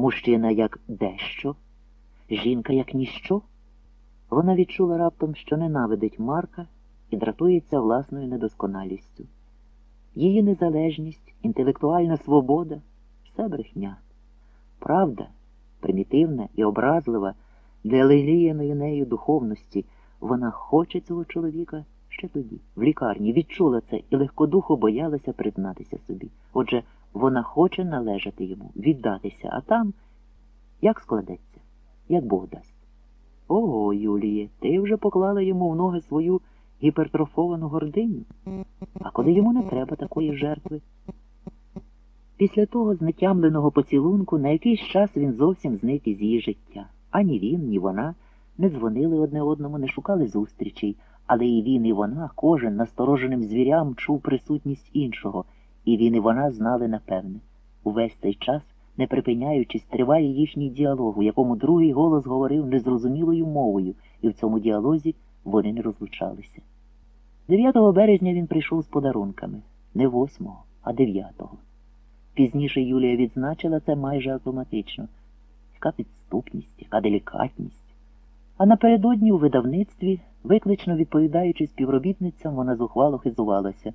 Мужчина як дещо, жінка як ніщо. Вона відчула раптом, що ненавидить Марка і дратується власною недосконалістю. Її незалежність, інтелектуальна свобода все брехня. Правда, примітивна і образлива для леліяної нею духовності, вона хоче цього чоловіка ще тоді, в лікарні, відчула це і легкодухо боялася признатися собі. Отже, вона хоче належати йому, віддатися, а там як складеться, як Бог дасть. Ого, Юліє, ти вже поклала йому в ноги свою гіпертрофовану гординю. А коли йому не треба такої жертви? Після того знетямленого поцілунку на якийсь час він зовсім зник із її життя. Ані він, ні вона не дзвонили одне одному, не шукали зустрічей, але і він, і вона, кожен настороженим звірям чув присутність іншого, і він, і вона знали напевне. Увесь цей час, не припиняючись, триває їхній діалог, у якому другий голос говорив незрозумілою мовою, і в цьому діалозі вони не розлучалися. 9 березня він прийшов з подарунками не 8, а 9. Пізніше Юлія відзначила це майже автоматично. Яка підступність, яка делікатність. А напередодні у видавництві, виклично відповідаючи співробітницям, вона зухвало хизувалася.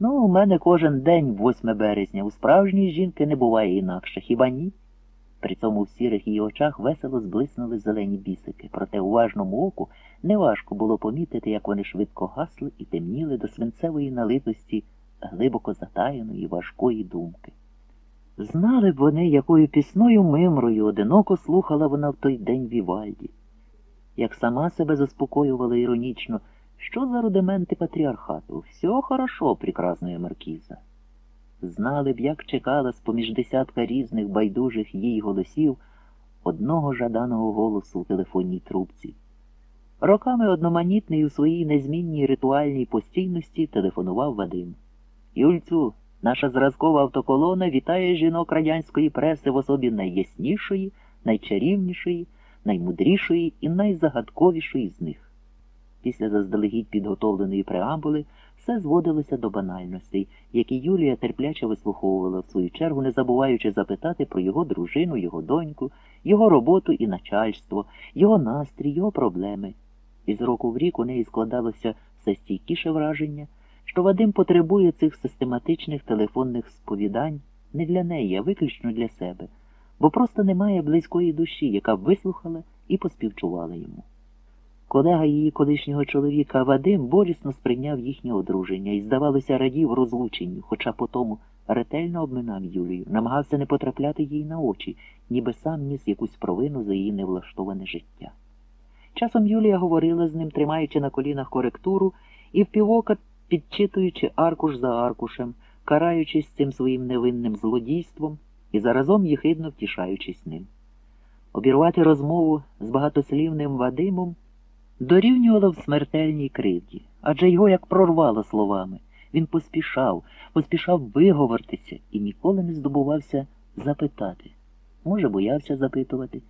Ну, у мене кожен день 8 березня. У справжньої жінки не буває інакше, хіба ні? При цьому в сірих її очах весело зблиснули зелені бісики, проте уважному оку неважко було помітити, як вони швидко гасли і темніли до свинцевої налитості глибоко затаєної важкої думки. Знали б вони, якою пісною мимрою одиноко слухала вона в той день Вівальді, як сама себе заспокоювала іронічно, що за рудименти патріархату, все хорошо, прекрасная маркіза. Знали б, як чекала з-поміж десятка різних байдужих їй голосів одного жаданого голосу у телефонній трубці. Роками одноманітний у своїй незмінній ритуальній постійності телефонував Вадим. Юльцю, наша зразкова автоколона вітає жінок радянської преси в особі найяснішої, найчарівнішої, наймудрішої і найзагадковішої з них. Після заздалегідь підготовленої преамбули все зводилося до банальностей, які Юлія терпляче вислуховувала в свою чергу, не забуваючи запитати про його дружину, його доньку, його роботу і начальство, його настрій, його проблеми. Із року в рік у неї складалося все стійкіше враження, що Вадим потребує цих систематичних телефонних сповідань не для неї, а виключно для себе, бо просто немає близької душі, яка б вислухала і поспівчувала йому. Колега її колишнього чоловіка Вадим болісно сприйняв їхнє одруження і, здавалося, радів розлученню, хоча потому ретельно обминав Юлію, намагався не потрапляти їй на очі, ніби сам ніс якусь провину за її невлаштоване життя. Часом Юлія говорила з ним, тримаючи на колінах коректуру і впівока підчитуючи аркуш за аркушем, караючись цим своїм невинним злодійством і заразом єхидно втішаючись ним. Обірвати розмову з багатослівним Вадимом дорівнювало в смертельній кривді, адже його як прорвало словами. Він поспішав, поспішав виговортися і ніколи не здобувався запитати. Може, боявся запитувати,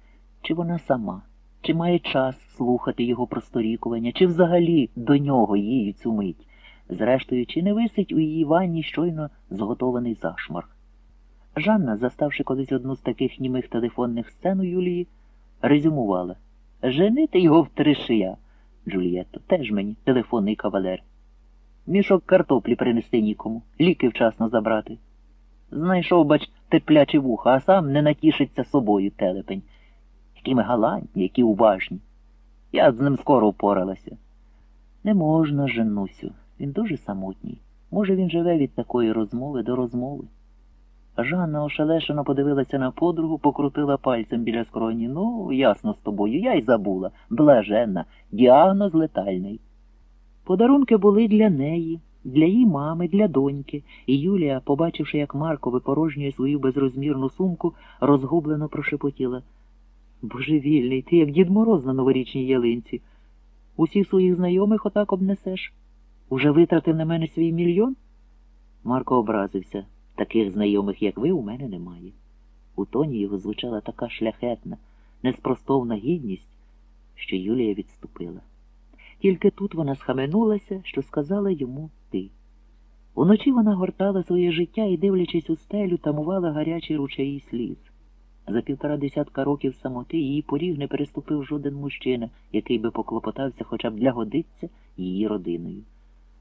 чи вона сама, чи має час слухати його просторікування, чи взагалі до нього її цю мить. Зрештою, чи не висить у її ванні щойно зготований зашморг. Жанна, заставши колись одну з таких німих телефонних сцен у Юлії, резюмувала Женити його в три шия. Джульєтто, теж мені телефонний кавалер. Мішок картоплі принести нікому, ліки вчасно забрати. Знайшов, бач, терплячі вуха, а сам не натішиться собою телепень. Які ми галантні, які уважні. Я з ним скоро впоралася. Не можна, Женусю, він дуже самотній. Може, він живе від такої розмови до розмови. Жанна ошелешено подивилася на подругу, покрутила пальцем біля скроні. Ну, ясно з тобою, я й забула. Блаженна, діагноз летальний. Подарунки були для неї, для її мами, для доньки, і Юлія, побачивши, як Марко випорожнює свою безрозмірну сумку, розгублено прошепотіла. Божевільний, ти як Дід Мороз на новорічній ялинці. Усіх своїх знайомих отак обнесеш. Уже витратив на мене свій мільйон? Марко образився. Таких знайомих, як ви, у мене немає. У тоні його звучала така шляхетна, неспростовна гідність, що Юлія відступила. Тільки тут вона схаменулася, що сказала йому ти. Уночі вона гортала своє життя і, дивлячись у стелю, тамувала гарячий ручаї сліз. За півтора десятка років самоти її поріг не переступив жоден мужчина, який би поклопотався хоча б для годиться її родиною.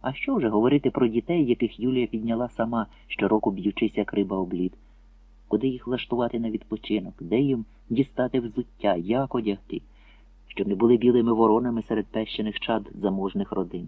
А що вже говорити про дітей, яких Юлія підняла сама, щороку б'ючись, як риба об? Куди їх влаштувати на відпочинок, де їм дістати взуття, як одягти, щоб не були білими воронами серед пещених чад заможних родин.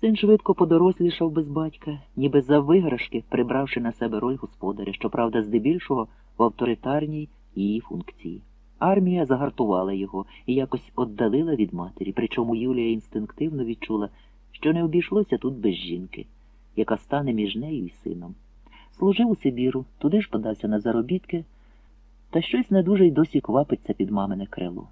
Син швидко подорослішав без батька, ніби за виграшки, прибравши на себе роль господаря, щоправда, здебільшого в авторитарній її функції. Армія загартувала його і якось віддалила від матері, причому Юлія інстинктивно відчула, що не обійшлося тут без жінки, яка стане між нею і сином. Служив у Сибіру, туди ж подався на заробітки, та щось не дуже й досі квапиться під мамине крило.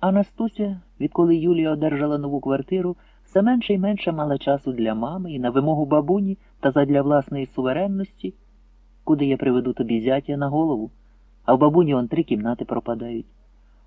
А Настуся, відколи Юлія одержала нову квартиру, все менше й менше мала часу для мами і на вимогу бабуні та задля власної суверенності, куди я приведу тобі зятя на голову, а в бабуні он три кімнати пропадають.